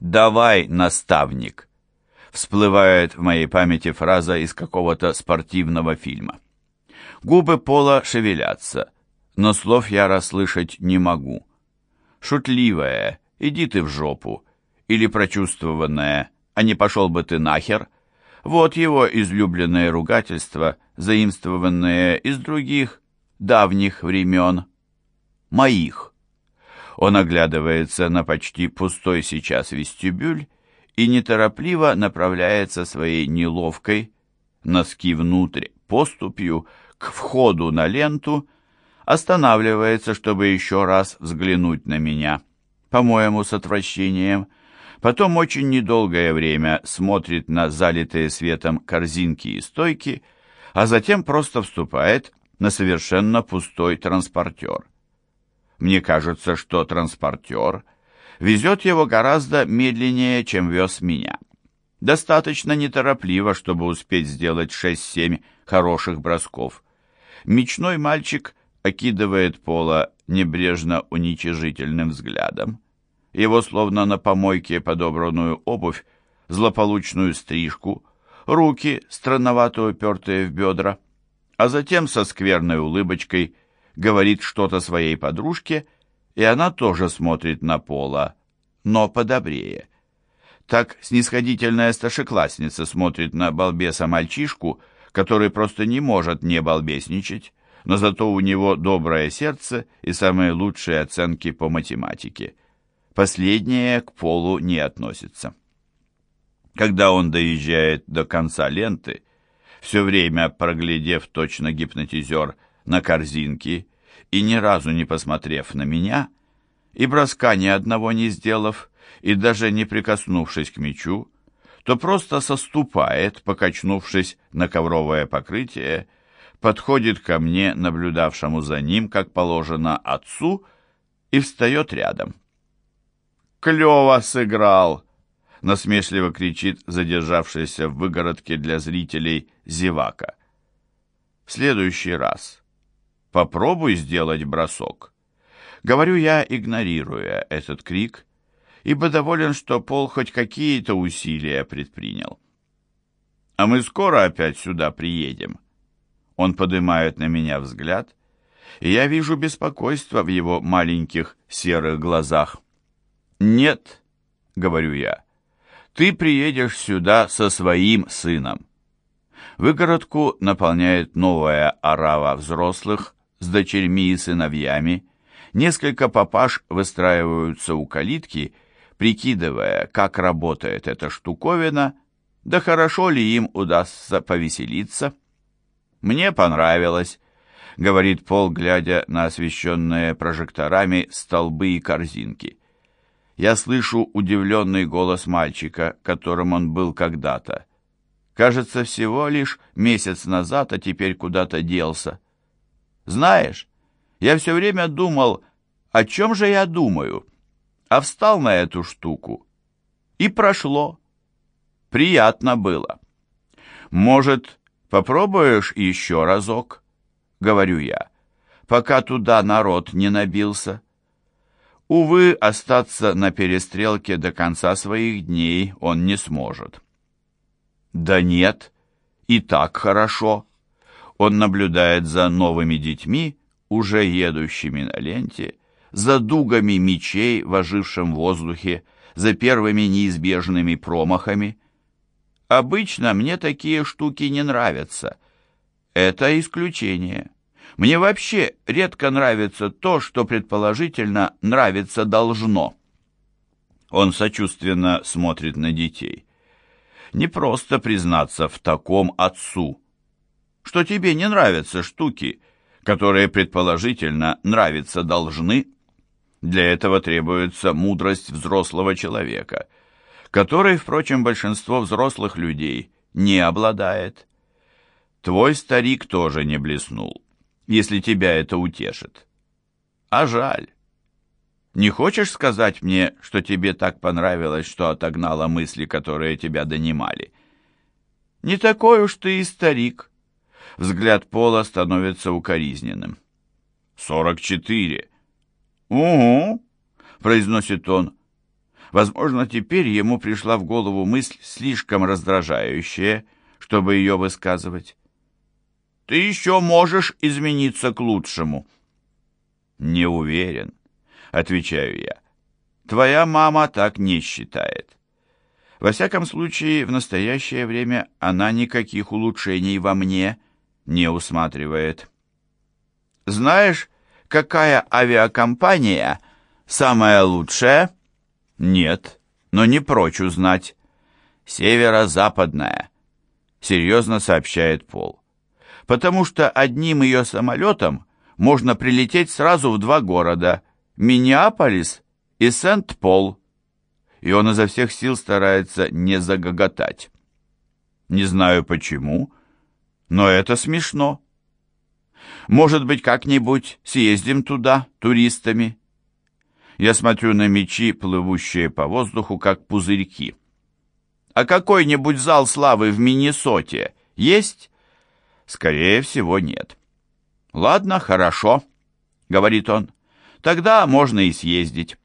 «Давай, наставник!» Всплывает в моей памяти фраза из какого-то спортивного фильма. Губы Пола шевелятся, но слов я расслышать не могу. Шутливая «иди ты в жопу» или прочувствованная «а не пошел бы ты нахер» Вот его излюбленное ругательство, заимствованное из других давних времен. Моих. Он оглядывается на почти пустой сейчас вестибюль и неторопливо направляется своей неловкой, носки внутрь, поступью к входу на ленту, останавливается, чтобы еще раз взглянуть на меня, по-моему, с отвращением, потом очень недолгое время смотрит на залитые светом корзинки и стойки, а затем просто вступает на совершенно пустой транспортер. Мне кажется, что транспортер везет его гораздо медленнее, чем вез меня. Достаточно неторопливо, чтобы успеть сделать 6-7 хороших бросков. Мечной мальчик окидывает пола небрежно уничижительным взглядом. Его словно на помойке подобранную обувь, злополучную стрижку, руки, странновато упертые в бедра, а затем со скверной улыбочкой говорит что-то своей подружке, и она тоже смотрит на Пола, но подобрее. Так снисходительная старшеклассница смотрит на балбеса-мальчишку, который просто не может не балбесничать, но зато у него доброе сердце и самые лучшие оценки по математике. Последнее к Полу не относится. Когда он доезжает до конца ленты, все время проглядев точно гипнотизер на корзинке и ни разу не посмотрев на меня, и броска ни одного не сделав, и даже не прикоснувшись к мячу, то просто соступает, покачнувшись на ковровое покрытие, подходит ко мне, наблюдавшему за ним, как положено отцу, и встает рядом. «Клево сыграл!» — насмешливо кричит задержавшийся в выгородке для зрителей зевака. «В следующий раз попробуй сделать бросок». Говорю я, игнорируя этот крик, ибо доволен, что Пол хоть какие-то усилия предпринял. «А мы скоро опять сюда приедем?» Он поднимает на меня взгляд, и я вижу беспокойство в его маленьких серых глазах. «Нет», — говорю я, — «ты приедешь сюда со своим сыном». Выгородку наполняет новая орава взрослых с дочерьми и сыновьями. Несколько папаш выстраиваются у калитки, прикидывая, как работает эта штуковина, да хорошо ли им удастся повеселиться. «Мне понравилось», — говорит Пол, глядя на освещенные прожекторами столбы и корзинки я слышу удивленный голос мальчика, которым он был когда-то. Кажется, всего лишь месяц назад, а теперь куда-то делся. Знаешь, я все время думал, о чем же я думаю, а встал на эту штуку. И прошло. Приятно было. Может, попробуешь еще разок? Говорю я, пока туда народ не набился. Увы, остаться на перестрелке до конца своих дней он не сможет. Да нет, и так хорошо. Он наблюдает за новыми детьми, уже едущими на ленте, за дугами мечей в воздухе, за первыми неизбежными промахами. Обычно мне такие штуки не нравятся. Это исключение. Мне вообще редко нравится то, что предположительно нравиться должно. Он сочувственно смотрит на детей. Не просто признаться в таком отцу, что тебе не нравятся штуки, которые предположительно нравиться должны. Для этого требуется мудрость взрослого человека, которой, впрочем, большинство взрослых людей не обладает. Твой старик тоже не блеснул если тебя это утешит. А жаль. Не хочешь сказать мне, что тебе так понравилось, что отогнала мысли, которые тебя донимали? Не такой уж ты и старик. Взгляд Пола становится укоризненным. «Сорок четыре». «Угу», — произносит он. Возможно, теперь ему пришла в голову мысль слишком раздражающая, чтобы ее высказывать. «Ты еще можешь измениться к лучшему». «Не уверен», — отвечаю я. «Твоя мама так не считает». Во всяком случае, в настоящее время она никаких улучшений во мне не усматривает. Знаешь, какая авиакомпания самая лучшая? Нет, но не прочь узнать. Северо-западная, серьезно сообщает Пол. Потому что одним ее самолетом можно прилететь сразу в два города – Миннеаполис и Сент-Пол и он изо всех сил старается не загоготать. Не знаю почему, но это смешно. Может быть, как-нибудь съездим туда туристами? Я смотрю на мечи, плывущие по воздуху, как пузырьки. А какой-нибудь зал славы в Миннесоте есть? Скорее всего, нет. Ладно, хорошо, говорит он. Тогда можно и съездить.